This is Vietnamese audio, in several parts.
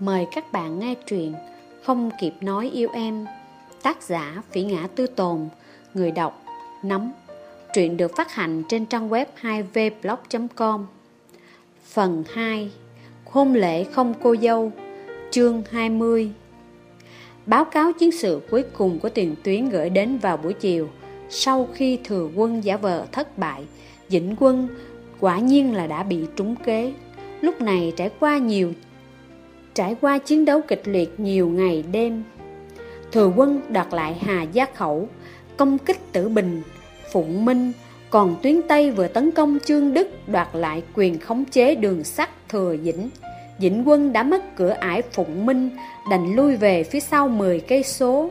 Mời các bạn nghe truyện Không kịp nói yêu em, Tác giả Phỉ Ngã Tư Tồn, Người đọc Nắm Truyện được phát hành trên trang web 2vblog.com Phần 2 Hôn lễ không cô dâu, Chương 20 Báo cáo chiến sự cuối cùng của tiền tuyến gửi đến vào buổi chiều, Sau khi thừa quân giả vờ thất bại Dĩnh quân quả nhiên là đã bị trúng kế. Lúc này trải qua nhiều trải qua chiến đấu kịch liệt nhiều ngày đêm. Thừa quân đoạt lại Hà Gia Khẩu, công kích Tử Bình, Phụng Minh, còn tuyến Tây vừa tấn công Trương Đức đoạt lại quyền khống chế đường sắt Thừa Dĩnh. Dĩnh quân đã mất cửa ải Phụng Minh, đành lui về phía sau 10 cây số.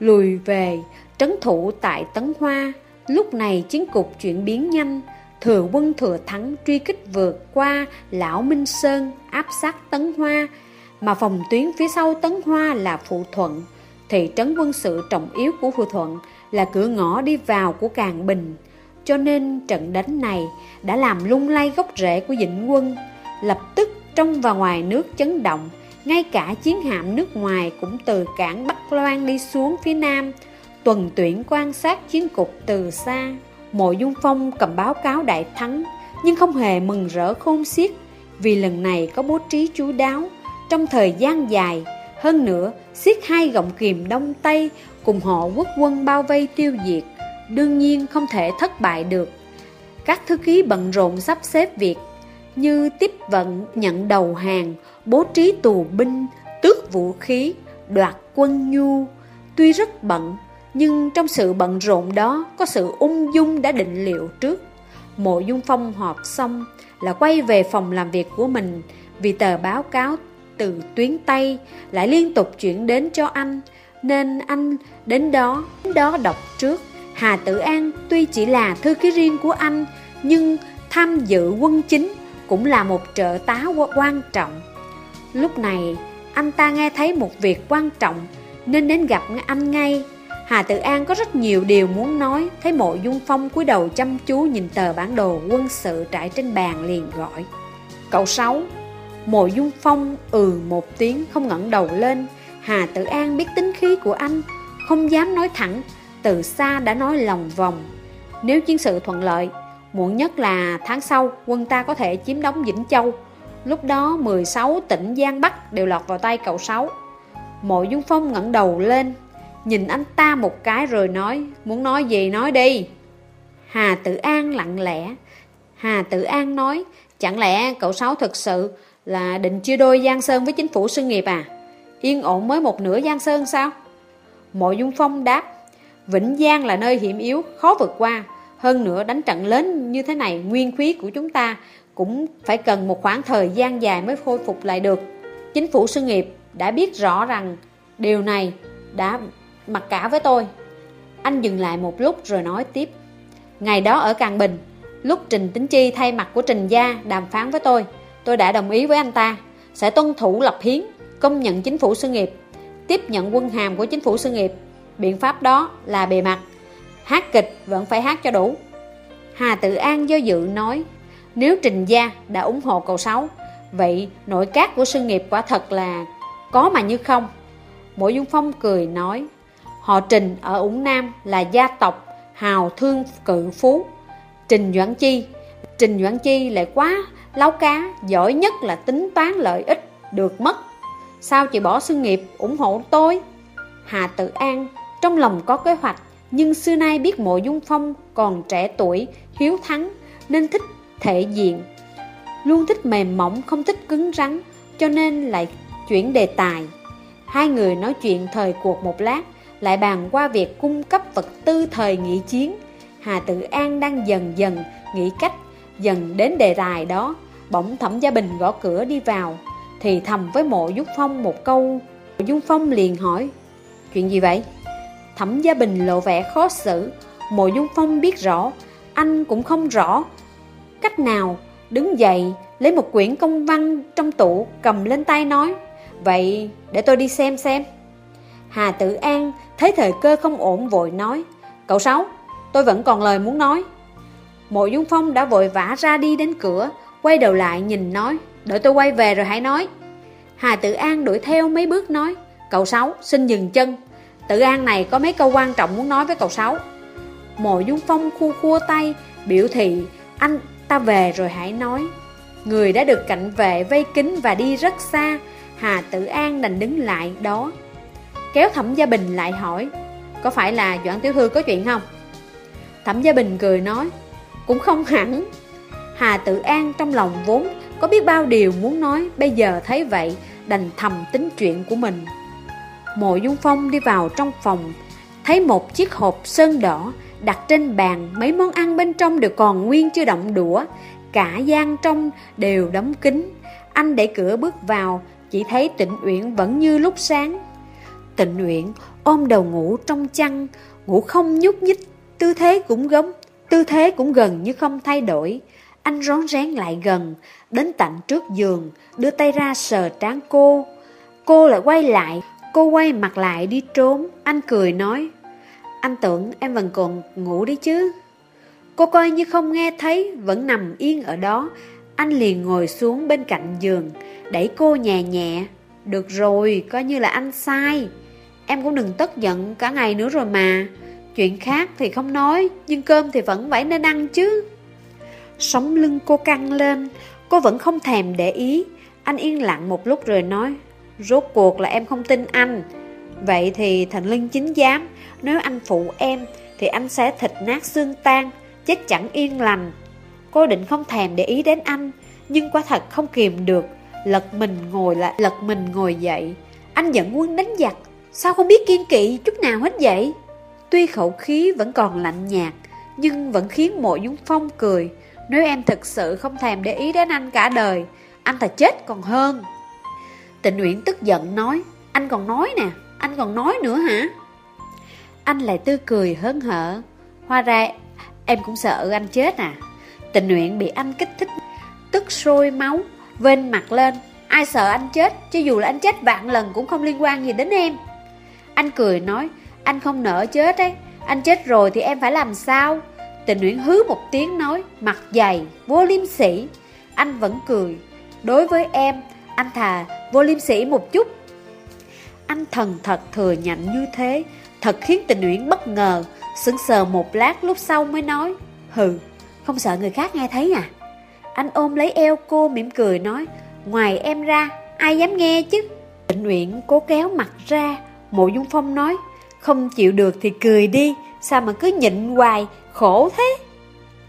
Lùi về, trấn thủ tại Tấn Hoa. Lúc này chiến cục chuyển biến nhanh, thừa quân thừa thắng truy kích vượt qua Lão Minh Sơn, áp sát Tấn Hoa, mà phòng tuyến phía sau Tấn Hoa là Phụ Thuận. Thị trấn quân sự trọng yếu của Phụ Thuận là cửa ngõ đi vào của Càng Bình. Cho nên trận đánh này đã làm lung lay gốc rễ của dĩnh quân. Lập tức trong và ngoài nước chấn động, ngay cả chiến hạm nước ngoài cũng từ cảng Bắc Loan đi xuống phía nam, tuần tuyển quan sát chiến cục từ xa. Mộ Dung Phong cầm báo cáo đại thắng, nhưng không hề mừng rỡ khôn xiết, vì lần này có bố trí chú đáo, trong thời gian dài. Hơn nữa, siết hai gọng kìm đông tây cùng họ quốc quân bao vây tiêu diệt, đương nhiên không thể thất bại được. Các thư ký bận rộn sắp xếp việc như tiếp vận nhận đầu hàng, bố trí tù binh, tước vũ khí, đoạt quân nhu. Tuy rất bận, nhưng trong sự bận rộn đó có sự ung dung đã định liệu trước. Mộ Dung Phong họp xong là quay về phòng làm việc của mình vì tờ báo cáo từ tuyến Tây lại liên tục chuyển đến cho anh, nên anh đến đó, đến đó đọc trước. Hà Tử An tuy chỉ là thư ký riêng của anh, nhưng tham dự quân chính cũng là một trợ tá quan trọng. Lúc này, anh ta nghe thấy một việc quan trọng nên đến gặp anh ngay. Hà Tự An có rất nhiều điều muốn nói, thấy mộ dung phong cúi đầu chăm chú nhìn tờ bản đồ quân sự trải trên bàn liền gọi. Cậu Sáu, Mộ Dung Phong ừ một tiếng không ngẩng đầu lên. Hà Tử An biết tính khí của anh, Không dám nói thẳng, Từ xa đã nói lòng vòng. Nếu chiến sự thuận lợi, Muộn nhất là tháng sau Quân ta có thể chiếm đóng Vĩnh Châu. Lúc đó 16 tỉnh Giang Bắc Đều lọt vào tay cậu Sáu. Mộ Dung Phong ngẩng đầu lên, Nhìn anh ta một cái rồi nói, Muốn nói gì nói đi. Hà Tử An lặng lẽ. Hà Tử An nói, Chẳng lẽ cậu Sáu thực sự là định chia đôi Giang Sơn với chính phủ sự nghiệp à? Yên ổn mới một nửa Giang Sơn sao? Mộ Dung Phong đáp, Vĩnh Giang là nơi hiểm yếu, khó vượt qua. Hơn nữa đánh trận lớn như thế này, nguyên khí của chúng ta cũng phải cần một khoảng thời gian dài mới khôi phục lại được. Chính phủ sự nghiệp đã biết rõ rằng điều này đã mặc cả với tôi. Anh dừng lại một lúc rồi nói tiếp. Ngày đó ở Càng Bình, lúc Trình Tính Chi thay mặt của Trình Gia đàm phán với tôi, Tôi đã đồng ý với anh ta. Sẽ tuân thủ lập hiến, Công nhận chính phủ sự nghiệp, Tiếp nhận quân hàm của chính phủ sự nghiệp. Biện pháp đó là bề mặt. Hát kịch vẫn phải hát cho đủ. Hà Tự An do dự nói, Nếu Trình Gia đã ủng hộ cầu sáu, Vậy nội các của sự nghiệp quả thật là Có mà như không. Mộ Dung Phong cười nói, Họ Trình ở Úng Nam là gia tộc Hào thương cự phú. Trình Doãn Chi Trình Doãn Chi lại quá Láo cá giỏi nhất là tính toán lợi ích Được mất. Sao chị bỏ sự nghiệp ủng hộ tôi? Hà Tự An Trong lòng có kế hoạch Nhưng xưa nay biết mộ dung phong Còn trẻ tuổi, hiếu thắng Nên thích thể diện. Luôn thích mềm mỏng, không thích cứng rắn Cho nên lại chuyển đề tài. Hai người nói chuyện thời cuộc một lát Lại bàn qua việc cung cấp vật tư thời nghị chiến. Hà Tự An đang dần dần nghĩ cách Dần đến đề tài đó, Bỗng thẩm gia bình gõ cửa đi vào, Thì thầm với mộ Dung Phong một câu. Mộ Dung Phong liền hỏi, Chuyện gì vậy? Thẩm gia bình lộ vẻ khó xử. Mộ Dung Phong biết rõ, Anh cũng không rõ. Cách nào Đứng dậy, Lấy một quyển công văn trong tủ Cầm lên tay nói, Vậy để tôi đi xem xem. Hà Tử An thấy thời cơ không ổn vội nói, Cậu Sáu, Tôi vẫn còn lời muốn nói. Mộ Dung Phong đã vội vã ra đi đến cửa, Quay đầu lại nhìn nói, Đợi tôi quay về rồi hãy nói. Hà tử An đuổi theo mấy bước nói, Cậu Sáu, xin dừng chân. Tử An này có mấy câu quan trọng muốn nói với cậu Sáu. Mộ Dung Phong khu khua tay, Biểu thị, anh ta về rồi hãy nói. Người đã được cảnh vệ vây kính và đi rất xa, Hà tử An đành đứng lại đó. Kéo Thẩm Gia Bình lại hỏi, Có phải là Doãn Tiểu Thư có chuyện không? Thẩm Gia Bình cười nói cũng không hẳn. Hà Tự An trong lòng vốn có biết bao điều muốn nói, Bây giờ thấy vậy, đành thầm tính chuyện của mình. Mộ Dung Phong đi vào trong phòng, Thấy một chiếc hộp sơn đỏ đặt trên bàn Mấy món ăn bên trong đều còn nguyên chưa động đũa, Cả gian trong đều đóng kín. Anh đẩy cửa bước vào, Chỉ thấy tịnh Uyển vẫn như lúc sáng. Tịnh Uyển ôm đầu ngủ trong chăn, Ngủ không nhúc nhích, Tư thế cũng giống Tư thế cũng gần như không thay đổi. Anh rón rén lại gần Đến tận trước giường Đưa tay ra sờ trán cô. Cô lại quay lại Cô quay mặt lại đi trốn. Anh cười nói Anh tưởng em vẫn còn ngủ đi chứ. Cô coi như không nghe thấy Vẫn nằm yên ở đó. Anh liền ngồi xuống bên cạnh giường Đẩy cô nhẹ nhẹ. Được rồi, coi như là anh sai. Em cũng đừng tức giận cả ngày nữa rồi mà. Chuyện khác thì không nói, Nhưng cơm thì vẫn phải nên ăn chứ. Sống lưng cô căng lên, Cô vẫn không thèm để ý. Anh yên lặng một lúc rồi nói, Rốt cuộc là em không tin anh. Vậy thì thành linh chính giám, Nếu anh phụ em, Thì anh sẽ thịt nát xương tan, Chết chẳng yên lành. Cô định không thèm để ý đến anh, Nhưng quả thật không kìm được. Lật mình ngồi lại, Lật mình ngồi dậy. Anh giận quân đánh giặc, Sao không biết kiên kỵ chút nào hết vậy? Tuy khẩu khí vẫn còn lạnh nhạt, Nhưng vẫn khiến mộ dung phong cười. Nếu em thật sự không thèm để ý đến anh cả đời, Anh ta chết còn hơn. Tịnh Uyển tức giận nói, Anh còn nói nè, Anh còn nói nữa hả? Anh lại tươi cười hớn hở. Hoa ra em cũng sợ anh chết à. Tịnh Uyển bị anh kích thích, Tức sôi máu Vên mặt lên. Ai sợ anh chết? Chứ dù là anh chết vạn lần cũng không liên quan gì đến em. Anh cười nói anh không nỡ chết ấy. Anh chết rồi thì em phải làm sao? Tình Nguyễn hứ một tiếng nói Mặt dày, vô liêm sỉ. Anh vẫn cười. Đối với em anh thà vô liêm sỉ một chút. Anh thần thật thừa nhận như thế. Thật khiến tình Nguyễn bất ngờ. Sững sờ một lát lúc sau mới nói Hừ, không sợ người khác nghe thấy à? Anh ôm lấy eo cô mỉm cười nói Ngoài em ra, ai dám nghe chứ? Tịnh Uyển cố kéo mặt ra. Mộ Dung Phong nói không chịu được thì cười đi. Sao mà cứ nhịn hoài, khổ thế.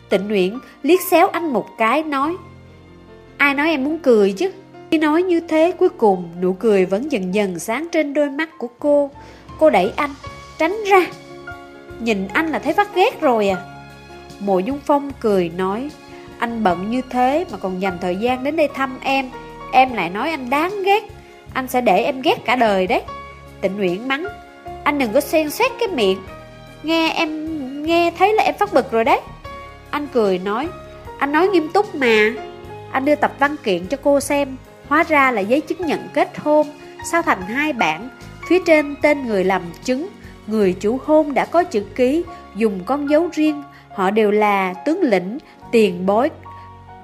Tịnh Nguyễn liếc xéo anh một cái nói Ai nói em muốn cười chứ? Khi nói như thế cuối cùng nụ cười vẫn dần dần sáng trên đôi mắt của cô. Cô đẩy anh, tránh ra. Nhìn anh là thấy phát ghét rồi à. Mộ Dung Phong cười nói Anh bận như thế mà còn dành thời gian đến đây thăm em. Em lại nói anh đáng ghét. Anh sẽ để em ghét cả đời đấy. Tịnh Nguyễn mắng anh đừng có xen xét cái miệng. Nghe em nghe thấy là em phát bực rồi đấy. Anh cười nói Anh nói nghiêm túc mà. Anh đưa tập văn kiện cho cô xem. Hóa ra là giấy chứng nhận kết hôn. Sao thành hai bản? Phía trên tên người làm chứng Người chủ hôn đã có chữ ký Dùng con dấu riêng. Họ đều là tướng lĩnh, tiền bối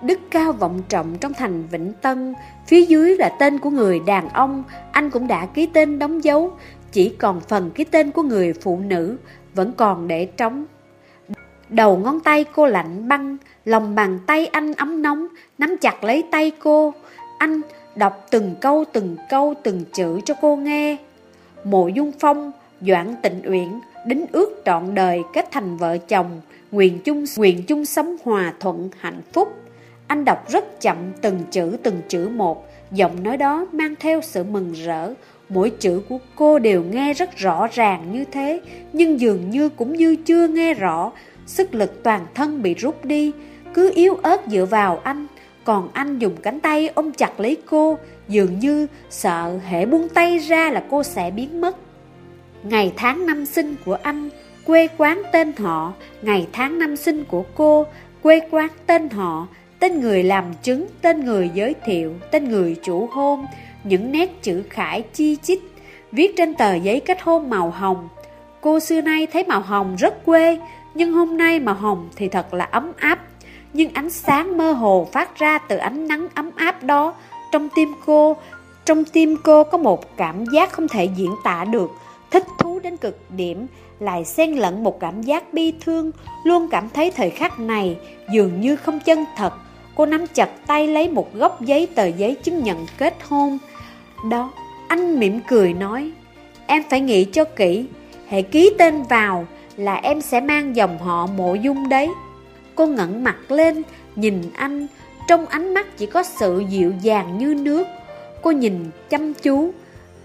Đức cao vọng trọng trong thành Vĩnh Tân. Phía dưới là tên của người đàn ông. Anh cũng đã ký tên đóng dấu. Chỉ còn phần cái tên của người phụ nữ Vẫn còn để trống. Đầu ngón tay cô lạnh băng Lòng bàn tay anh ấm nóng Nắm chặt lấy tay cô. Anh đọc từng câu từng câu từng chữ cho cô nghe. Mộ Dung Phong, Doãn Tịnh Uyển Đính ước trọn đời kết thành vợ chồng Nguyện chung, nguyện chung sống hòa thuận hạnh phúc. Anh đọc rất chậm từng chữ từng chữ một Giọng nói đó mang theo sự mừng rỡ Mỗi chữ của cô đều nghe rất rõ ràng như thế, Nhưng dường như cũng như chưa nghe rõ. Sức lực toàn thân bị rút đi, Cứ yếu ớt dựa vào anh. Còn anh dùng cánh tay ôm chặt lấy cô, Dường như sợ hệ buông tay ra là cô sẽ biến mất. Ngày tháng năm sinh của anh, Quê quán tên họ. Ngày tháng năm sinh của cô, Quê quán tên họ. Tên người làm chứng, Tên người giới thiệu, Tên người chủ hôn. Những nét chữ khải chi chít Viết trên tờ giấy kết hôn màu hồng Cô xưa nay thấy màu hồng rất quê Nhưng hôm nay màu hồng thì thật là ấm áp nhưng ánh sáng mơ hồ phát ra từ ánh nắng ấm áp đó trong tim cô Trong tim cô có một cảm giác không thể diễn tả được, thích thú đến cực điểm, lại xen lẫn một cảm giác bi thương, luôn cảm thấy thời khắc này dường như không chân thật. Cô nắm chặt tay lấy một góc giấy tờ giấy chứng nhận kết hôn. Đó, anh mỉm cười nói, em phải nghĩ cho kỹ, hệ ký tên vào là em sẽ mang dòng họ mộ dung đấy. Cô ngẩng mặt lên, nhìn anh, trong ánh mắt chỉ có sự dịu dàng như nước. Cô nhìn chăm chú,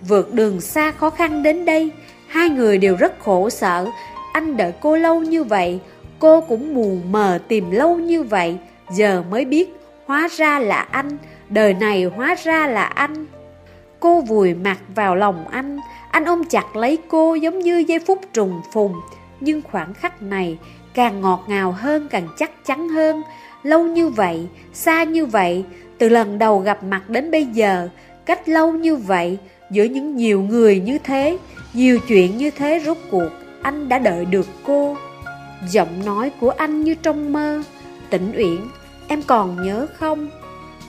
vượt đường xa khó khăn đến đây, hai người đều rất khổ sở. Anh đợi cô lâu như vậy, cô cũng mù mờ tìm lâu như vậy, giờ mới biết hóa ra là anh, đời này hóa ra là anh. Cô vùi mặt vào lòng anh, anh ôm chặt lấy cô giống như giây phút trùng phùng. Nhưng khoảng khắc này càng ngọt ngào hơn, càng chắc chắn hơn. Lâu như vậy, xa như vậy, từ lần đầu gặp mặt đến bây giờ, cách lâu như vậy, giữa những nhiều người như thế, nhiều chuyện như thế rốt cuộc, anh đã đợi được cô. Giọng nói của anh như trong mơ, tỉnh uyển, em còn nhớ không?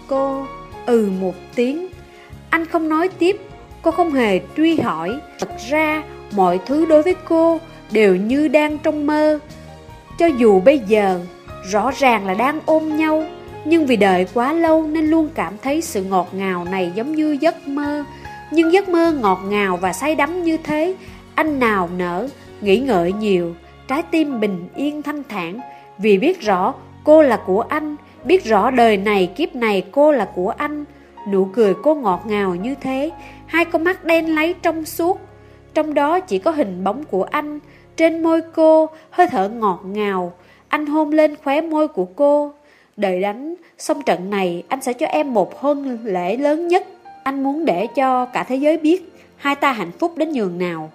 Cô, ừ một tiếng. Anh không nói tiếp, cô không hề truy hỏi. Thật ra, mọi thứ đối với cô đều như đang trong mơ. Cho dù bây giờ, rõ ràng là đang ôm nhau, nhưng vì đợi quá lâu nên luôn cảm thấy sự ngọt ngào này giống như giấc mơ. Nhưng giấc mơ ngọt ngào và say đắm như thế, anh nào nở, nghĩ ngợi nhiều, trái tim bình yên thanh thản, vì biết rõ cô là của anh, biết rõ đời này kiếp này cô là của anh. Nụ cười cô ngọt ngào như thế, hai con mắt đen lấy trong suốt, trong đó chỉ có hình bóng của anh, trên môi cô, hơi thở ngọt ngào, anh hôn lên khóe môi của cô. Đợi đánh, xong trận này anh sẽ cho em một hôn lễ lớn nhất. Anh muốn để cho cả thế giới biết hai ta hạnh phúc đến nhường nào.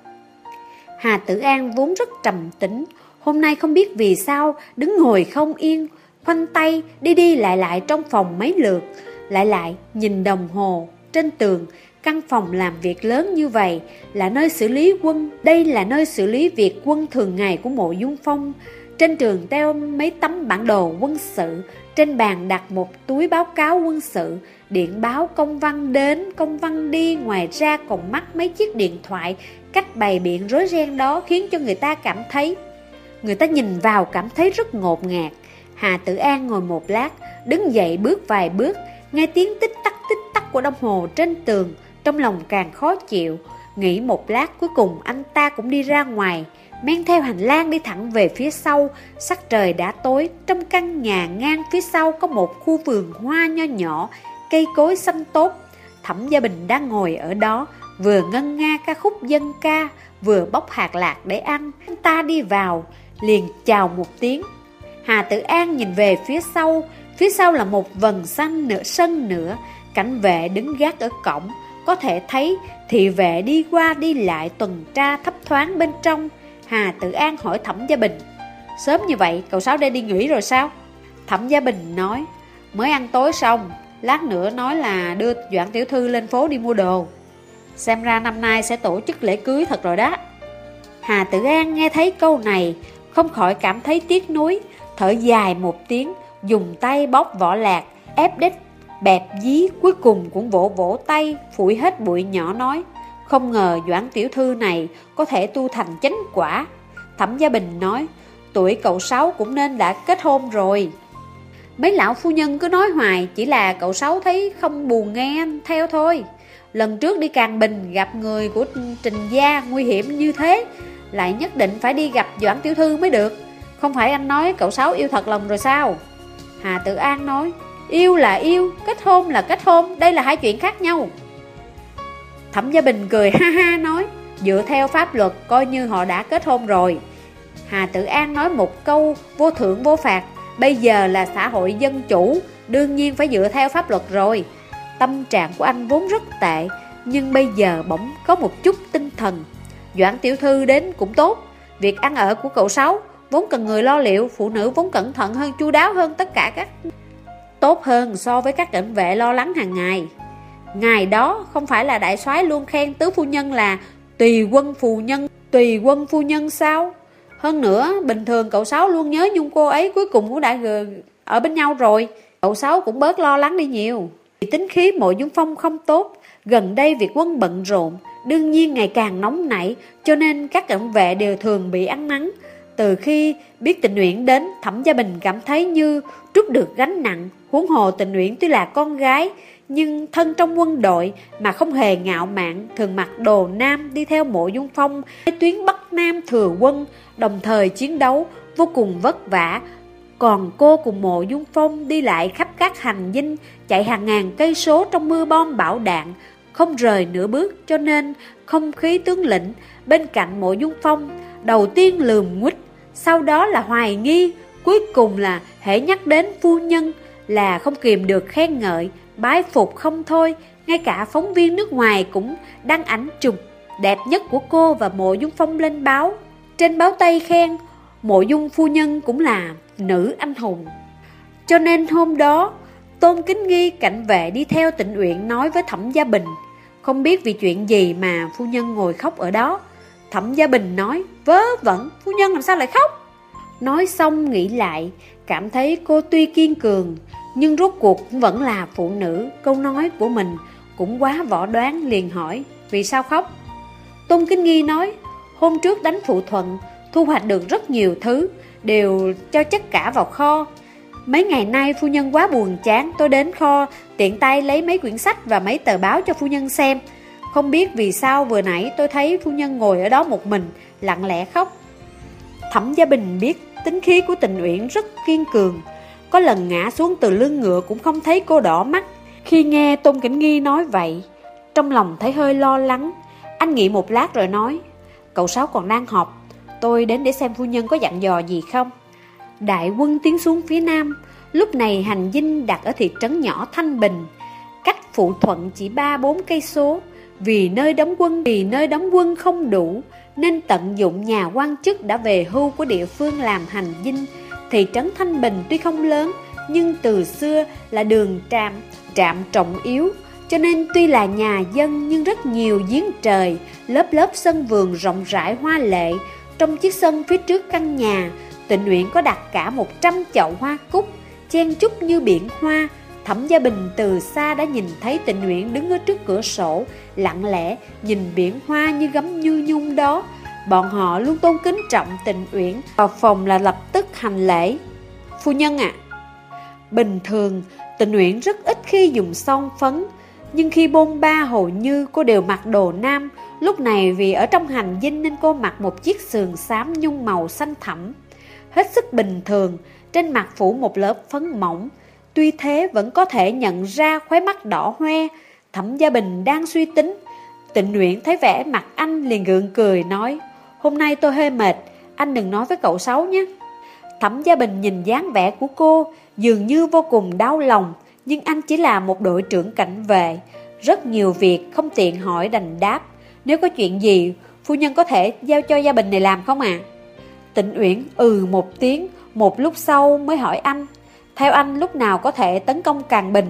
Hà Tử An vốn rất trầm tĩnh, hôm nay không biết vì sao đứng ngồi không yên, khoanh tay đi đi lại lại trong phòng mấy lượt, lại lại nhìn đồng hồ trên tường, căn phòng làm việc lớn như vậy là nơi xử lý quân, đây là nơi xử lý việc quân thường ngày của mộ Dung Phong. Trên trường treo mấy tấm bản đồ quân sự, trên bàn đặt một túi báo cáo quân sự, điện báo công văn đến, công văn đi, ngoài ra còn mắc mấy chiếc điện thoại, cách bày biện rối ren đó khiến cho người ta cảm thấy. Người ta nhìn vào cảm thấy rất ngột ngạt. Hà Tử An ngồi một lát, đứng dậy bước vài bước, nghe tiếng tích tắc tích tắc của đồng hồ trên tường, trong lòng càng khó chịu. Nghĩ một lát cuối cùng anh ta cũng đi ra ngoài, men theo hành lang đi thẳng về phía sau, sắc trời đã tối, trong căn nhà ngang phía sau có một khu vườn hoa nho nhỏ, cây cối xanh tốt. Thẩm Gia Bình đang ngồi ở đó, vừa ngân nga ca khúc dân ca, vừa bóc hạt lạc để ăn. Anh ta đi vào, liền chào một tiếng. Hà Tử An nhìn về phía sau, phía sau là một vần xanh nửa sân nữa, cảnh vệ đứng gác ở cổng, có thể thấy thị vệ đi qua đi lại tuần tra thấp thoáng bên trong. Hà Tự An hỏi Thẩm Gia Bình Sớm như vậy cậu Sáu đây đi nghỉ rồi sao? Thẩm Gia Bình nói Mới ăn tối xong Lát nữa nói là đưa Doãn Tiểu Thư lên phố đi mua đồ. Xem ra năm nay sẽ tổ chức lễ cưới thật rồi đó. Hà Tự An nghe thấy câu này Không khỏi cảm thấy tiếc nuối Thở dài một tiếng Dùng tay bóc vỏ lạc Ép đít bẹp dí Cuối cùng cũng vỗ vỗ tay Phủi hết bụi nhỏ nói không ngờ Doãn Tiểu Thư này có thể tu thành chánh quả. Thẩm Gia Bình nói, tuổi cậu Sáu cũng nên đã kết hôn rồi. Mấy lão phu nhân cứ nói hoài, chỉ là cậu Sáu thấy không buồn nghe theo thôi. Lần trước đi Càng Bình gặp người của Trình Gia nguy hiểm như thế, lại nhất định phải đi gặp Doãn Tiểu Thư mới được. Không phải anh nói cậu Sáu yêu thật lòng rồi sao? Hà Tử An nói, yêu là yêu, kết hôn là kết hôn, đây là hai chuyện khác nhau. Thẩm Gia Bình cười ha ha nói Dựa theo pháp luật coi như họ đã kết hôn rồi. Hà Tử An nói một câu vô thưởng vô phạt Bây giờ là xã hội dân chủ Đương nhiên phải dựa theo pháp luật rồi. Tâm trạng của anh vốn rất tệ Nhưng bây giờ bỗng có một chút tinh thần. Doãn tiểu thư đến cũng tốt Việc ăn ở của cậu Sáu Vốn cần người lo liệu Phụ nữ vốn cẩn thận hơn chu đáo hơn tất cả các Tốt hơn so với các cảnh vệ lo lắng hàng ngày Ngày đó không phải là đại soái luôn khen tứ phu nhân là tùy quân phu nhân, tùy quân phu nhân sao? Hơn nữa, bình thường cậu Sáu luôn nhớ nhung cô ấy cuối cùng cũng đã ở bên nhau rồi. Cậu Sáu cũng bớt lo lắng đi nhiều. Vì tính khí mộ dung phong không tốt, gần đây việc quân bận rộn, đương nhiên ngày càng nóng nảy, cho nên các cận vệ đều thường bị ăn mắng. Từ khi biết tình nguyện đến, Thẩm Gia Bình cảm thấy như trút được gánh nặng. Huống hồ tình nguyện tuy là con gái, nhưng thân trong quân đội mà không hề ngạo mạn, thường mặc đồ nam đi theo mộ dung phong, tuyến Bắc Nam thừa quân, đồng thời chiến đấu, vô cùng vất vả. Còn cô cùng mộ dung phong đi lại khắp các hành dinh, chạy hàng ngàn cây số trong mưa bom bão đạn, không rời nửa bước cho nên không khí tướng lĩnh bên cạnh mộ dung phong đầu tiên lườm nguýt sau đó là hoài nghi, cuối cùng là hễ nhắc đến phu nhân là không kìm được khen ngợi, bái phục không thôi. Ngay cả phóng viên nước ngoài cũng đăng ảnh chụp đẹp nhất của cô và mộ dung phong lên báo. Trên báo tây khen, mộ dung phu nhân cũng là nữ anh hùng. Cho nên hôm đó, Tôn Kính Nghi cạnh vệ đi theo tịnh uyển nói với Thẩm Gia Bình, Không biết vì chuyện gì mà phu nhân ngồi khóc ở đó. Thẩm Gia Bình nói Vớ vẩn, phu nhân làm sao lại khóc? Nói xong nghĩ lại Cảm thấy cô tuy kiên cường Nhưng rốt cuộc cũng vẫn là phụ nữ. Câu nói của mình cũng quá võ đoán liền hỏi Vì sao khóc? Tôn Kính Nghi nói Hôm trước đánh phụ thuận Thu hoạch được rất nhiều thứ Đều cho chất cả vào kho. Mấy ngày nay phu nhân quá buồn chán Tôi đến kho tiện tay lấy mấy quyển sách và mấy tờ báo cho phu nhân xem. Không biết vì sao vừa nãy tôi thấy phu nhân ngồi ở đó một mình Lặng lẽ khóc. Thẩm Gia Bình biết tính khí của tình uyển rất kiên cường. Có lần ngã xuống từ lưng ngựa cũng không thấy cô đỏ mắt. Khi nghe Tôn Cảnh Nghi nói vậy Trong lòng thấy hơi lo lắng. Anh nghĩ một lát rồi nói Cậu Sáu còn đang họp Tôi đến để xem phu nhân có dặn dò gì không? Đại quân tiến xuống phía nam, lúc này hành dinh đặt ở thị trấn nhỏ Thanh Bình, cách phụ thuận chỉ 3-4 cây số. Vì nơi đóng quân vì nơi đóng quân không đủ, nên tận dụng nhà quan chức đã về hưu của địa phương làm hành dinh. Thị trấn Thanh Bình tuy không lớn, nhưng từ xưa là đường trạm, trạm trọng yếu, cho nên tuy là nhà dân nhưng rất nhiều giếng trời, lớp lớp sân vườn rộng rãi hoa lệ. Trong chiếc sân phía trước căn nhà, Tịnh Nguyện có đặt cả 100 chậu hoa cúc, chen chúc như biển hoa. Thẩm Gia Bình từ xa đã nhìn thấy tình Nguyện đứng ở trước cửa sổ, lặng lẽ nhìn biển hoa như gấm như nhung đó. Bọn họ luôn tôn kính trọng tình Uyển, vào phòng là lập tức hành lễ. Phu nhân ạ, bình thường tình nguyện rất ít khi dùng son phấn, nhưng khi bôn ba hầu như cô đều mặc đồ nam, lúc này vì ở trong hành dinh nên cô mặc một chiếc sườn xám nhung màu xanh thẳm hết sức bình thường, trên mặt phủ một lớp phấn mỏng. Tuy thế vẫn có thể nhận ra khóe mắt đỏ hoe, Thẩm Gia Bình đang suy tính. Tịnh Nguyễn thấy vẻ mặt anh liền gượng cười nói, hôm nay tôi hơi mệt, anh đừng nói với cậu xấu nhé. Thẩm Gia Bình nhìn dáng vẻ của cô, dường như vô cùng đau lòng, nhưng anh chỉ là một đội trưởng cảnh vệ. Rất nhiều việc không tiện hỏi đành đáp. Nếu có chuyện gì, phu nhân có thể giao cho Gia Bình này làm không ạ? À? Tịnh Uyển ừ một tiếng, một lúc sau mới hỏi anh, theo anh lúc nào có thể tấn công Càng Bình?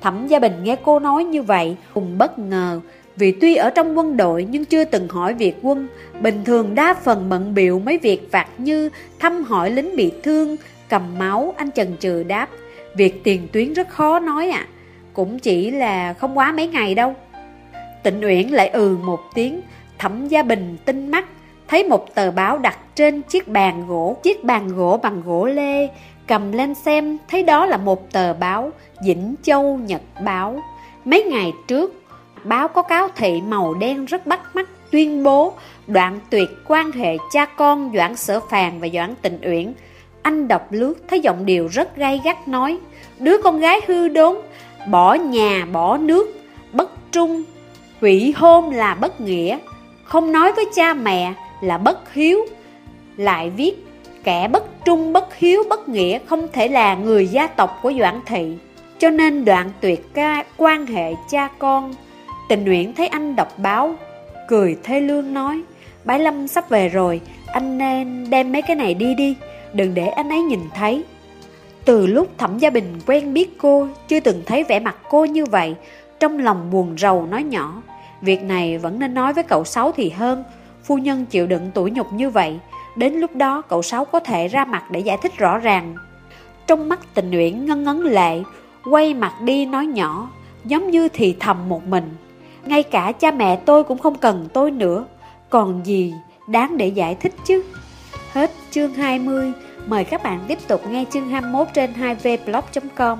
Thẩm Gia Bình nghe cô nói như vậy, cùng bất ngờ, vì tuy ở trong quân đội nhưng chưa từng hỏi việc quân, bình thường đa phần bận biểu mấy việc vặt như thăm hỏi lính bị thương, cầm máu, anh chần chừ đáp. Việc tiền tuyến rất khó nói ạ, à. cũng chỉ là không quá mấy ngày đâu. Tịnh Uyển lại ừ một tiếng, Thẩm Gia Bình tinh mắt, thấy một tờ báo đặt trên chiếc bàn gỗ, chiếc bàn gỗ bằng gỗ lê, cầm lên xem thấy đó là một tờ báo Vĩnh Châu Nhật Báo. Mấy ngày trước, báo có cáo thị màu đen rất bắt mắt tuyên bố đoạn tuyệt quan hệ cha con Doãn Sở Phàn và Doãn Tịnh Uyển. Anh đọc lướt thấy giọng điệu rất gay gắt nói, đứa con gái hư đốn, bỏ nhà bỏ nước, bất trung, hủy hôn là bất nghĩa, không nói với cha mẹ là bất hiếu Lại viết kẻ bất trung, bất hiếu, bất nghĩa không thể là người gia tộc của Doãn Thị. Cho nên đoạn tuyệt ca, quan hệ cha con, Tình nguyện thấy anh đọc báo, Cười thê lương nói, Bái Lâm sắp về rồi, Anh nên đem mấy cái này đi đi, Đừng để anh ấy nhìn thấy. Từ lúc Thẩm Gia Bình quen biết cô, Chưa từng thấy vẻ mặt cô như vậy, Trong lòng buồn rầu nói nhỏ, Việc này vẫn nên nói với cậu Sáu thì hơn, Phu nhân chịu đựng tủi nhục như vậy Đến lúc đó, cậu Sáu có thể ra mặt để giải thích rõ ràng. Trong mắt tình nguyện ngân ngấn lệ, Quay mặt đi nói nhỏ, Giống như thì thầm một mình. Ngay cả cha mẹ tôi cũng không cần tôi nữa. Còn gì đáng để giải thích chứ? Hết chương 20 Mời các bạn tiếp tục nghe chương 21 trên 2vblog.com